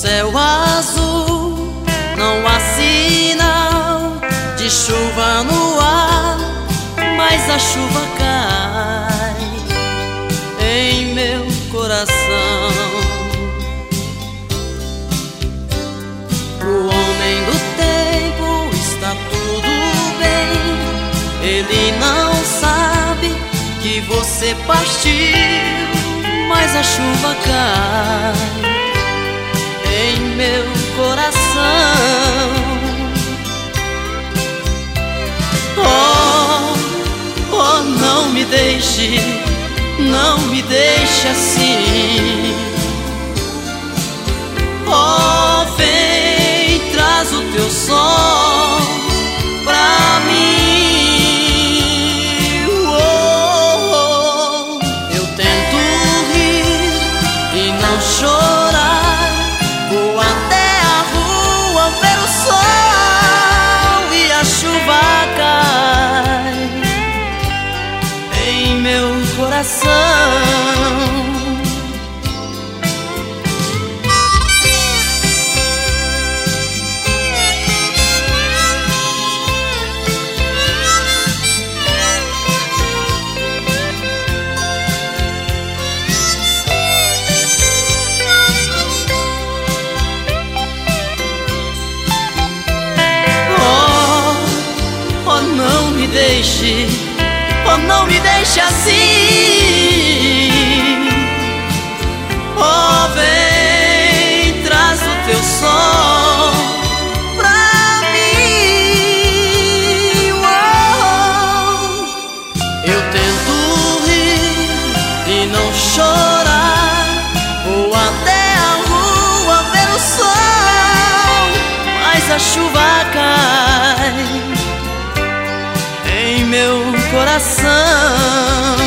Céu azul, não há sinal de chuva no ar, mas a chuva cai em meu coração. O homem do tempo está tudo bem, ele não sabe que você partiu, mas a chuva cai meu coração. me deixe, não me deixe assim. Deixe Oh, não me deixe assim. Oh, vem, traz o teu som pra mim. Oh, Eu tento rir e não chorar. Vou até a rua ver o sol Mas a chuva cai em meu coração.